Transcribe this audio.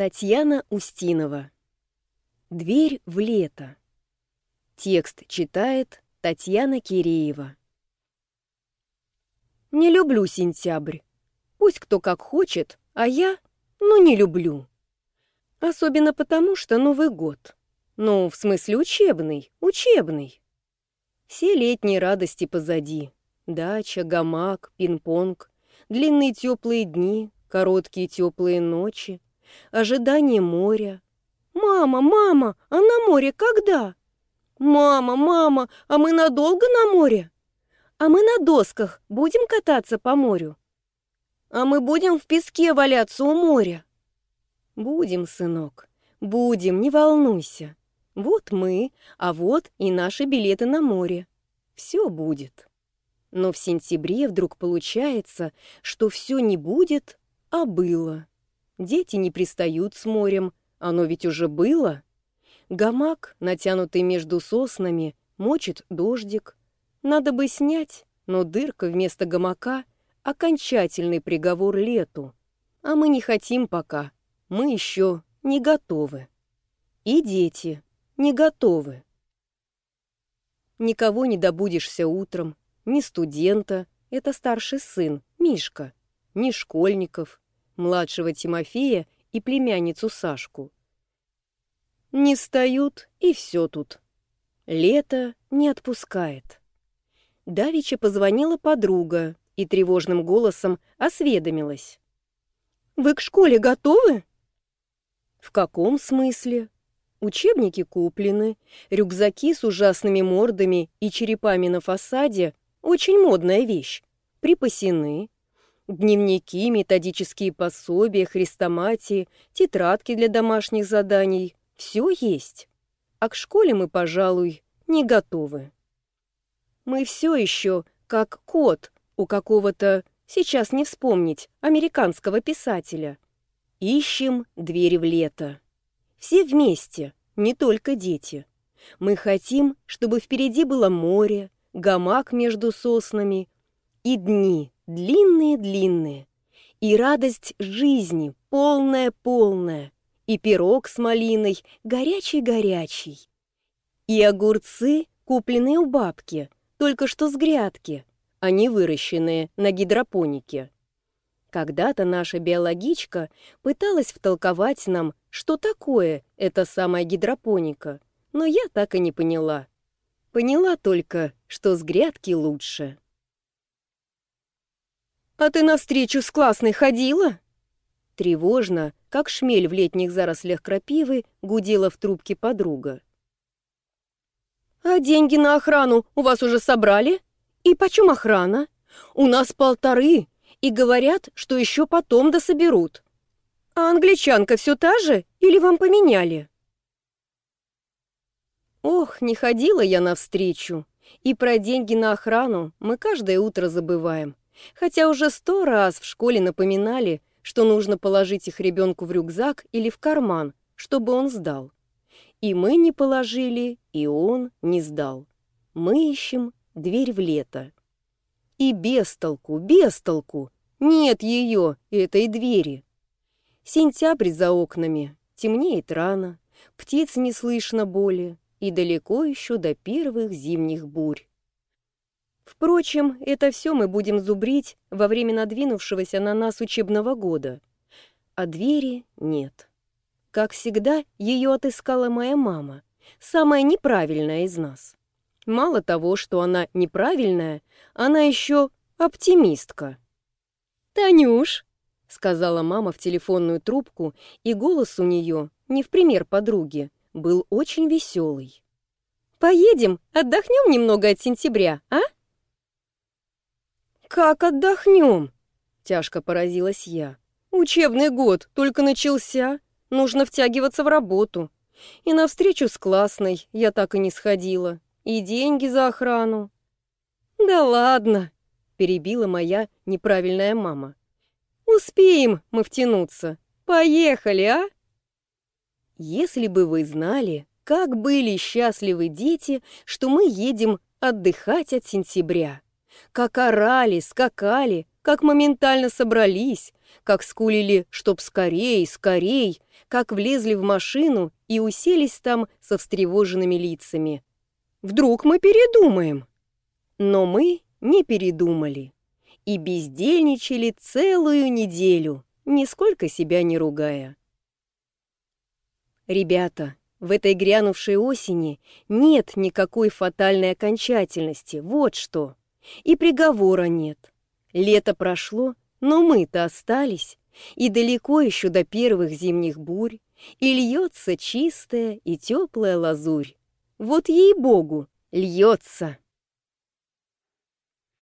Татьяна Устинова. Дверь в лето. Текст читает Татьяна Киреева. Не люблю сентябрь. Пусть кто как хочет, а я, ну, не люблю. Особенно потому, что Новый год. Ну, в смысле учебный, учебный. Все летние радости позади. Дача, гамак, пинг-понг, длинные теплые дни, короткие теплые ночи — ожидание моря. «Мама, мама, а на море когда?» «Мама, мама, а мы надолго на море?» «А мы на досках будем кататься по морю?» «А мы будем в песке валяться у моря?» «Будем, сынок, будем, не волнуйся. Вот мы, а вот и наши билеты на море. Все будет». Но в сентябре вдруг получается, что все не будет, а было. Дети не пристают с морем, оно ведь уже было. Гамак, натянутый между соснами, мочит дождик. Надо бы снять, но дырка вместо гамака — окончательный приговор лету. А мы не хотим пока, мы еще не готовы. И дети не готовы. Никого не добудешься утром, ни студента, это старший сын, Мишка, ни школьников, младшего Тимофея и племянницу Сашку. Не встают, и все тут. Лето не отпускает. Давича позвонила подруга и тревожным голосом осведомилась. «Вы к школе готовы?» «В каком смысле?» Учебники куплены, рюкзаки с ужасными мордами и черепами на фасаде — очень модная вещь. Припасены, Дневники, методические пособия, хрестоматии, тетрадки для домашних заданий — все есть. А к школе мы, пожалуй, не готовы. Мы все еще как кот у какого-то, сейчас не вспомнить, американского писателя. Ищем двери в лето. Все вместе, не только дети. Мы хотим, чтобы впереди было море, гамак между соснами и дни, длинные-длинные, и радость жизни полная-полная, и пирог с малиной горячий-горячий, и огурцы, купленные у бабки, только что с грядки, они выращенные на гидропонике. Когда-то наша биологичка пыталась втолковать нам, что такое эта самая гидропоника, но я так и не поняла. Поняла только, что с грядки лучше. «А ты навстречу с классной ходила?» Тревожно, как шмель в летних зарослях крапивы, гудела в трубке подруга. «А деньги на охрану у вас уже собрали? И почем охрана? У нас полторы, и говорят, что еще потом дособерут. А англичанка все та же или вам поменяли?» Ох, не ходила я навстречу. И про деньги на охрану мы каждое утро забываем хотя уже сто раз в школе напоминали, что нужно положить их ребенку в рюкзак или в карман, чтобы он сдал. И мы не положили, и он не сдал. Мы ищем дверь в лето. И без толку, без толку. Нет ее, этой двери. Сентябрь за окнами, темнеет рано, птиц не слышно более, и далеко еще до первых зимних бурь. Впрочем, это все мы будем зубрить во время надвинувшегося на нас учебного года. А двери нет. Как всегда, ее отыскала моя мама, самая неправильная из нас. Мало того, что она неправильная, она еще оптимистка. «Танюш!» — сказала мама в телефонную трубку, и голос у нее, не в пример подруги, был очень веселый. «Поедем, отдохнем немного от сентября, а?» «Как отдохнем?» — тяжко поразилась я. «Учебный год только начался. Нужно втягиваться в работу. И на встречу с классной я так и не сходила. И деньги за охрану». «Да ладно!» — перебила моя неправильная мама. «Успеем мы втянуться. Поехали, а?» Если бы вы знали, как были счастливы дети, что мы едем отдыхать от сентября. Как орали, скакали, как моментально собрались, как скулили, чтоб скорей, скорей, как влезли в машину и уселись там со встревоженными лицами. Вдруг мы передумаем? Но мы не передумали и бездельничали целую неделю, нисколько себя не ругая. Ребята, в этой грянувшей осени нет никакой фатальной окончательности, вот что. И приговора нет. Лето прошло, но мы-то остались, и далеко еще до первых зимних бурь, и льется чистая и теплая лазурь. Вот ей-богу, льется.